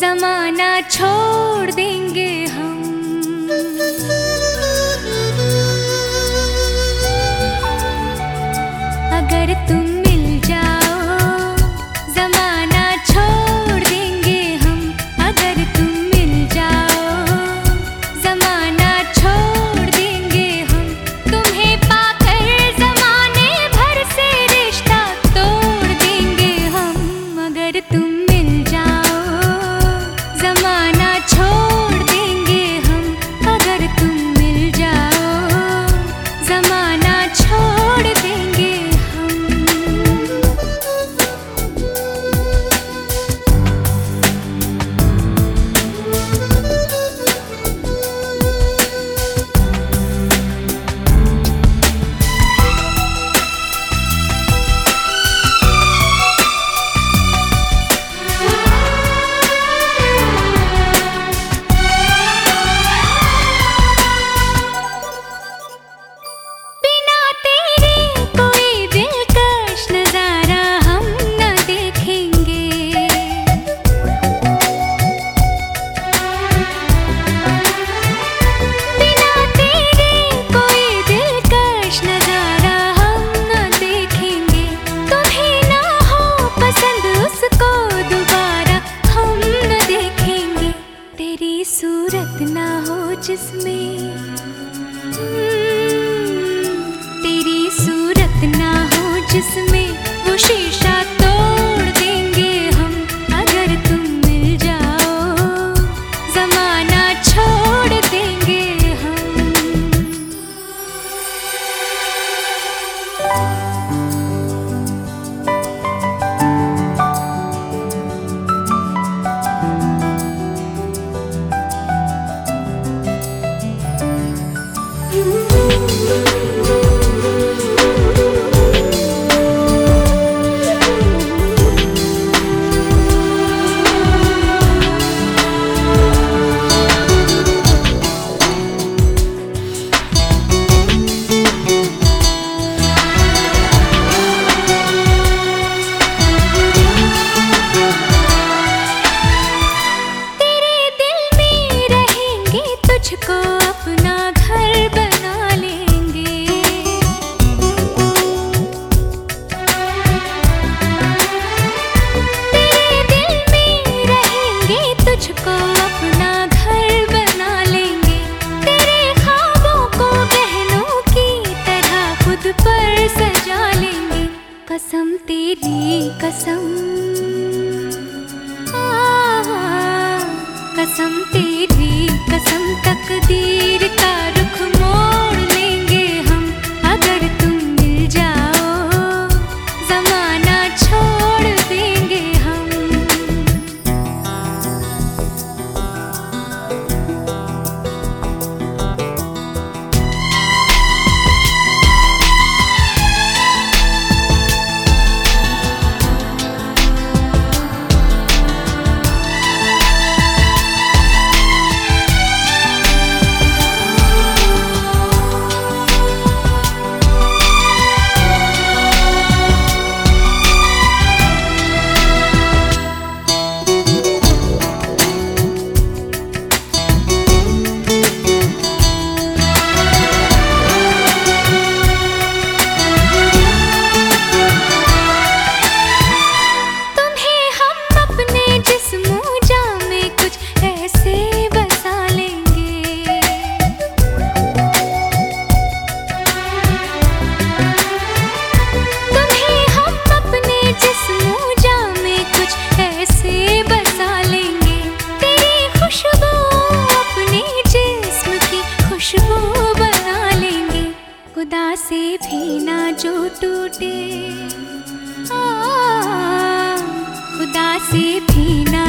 जमाना छोड़ देंगे kiss me. Ooh. जो बना लेंगे। खुदा से भी ना जो टूटे। खुदा से भी ना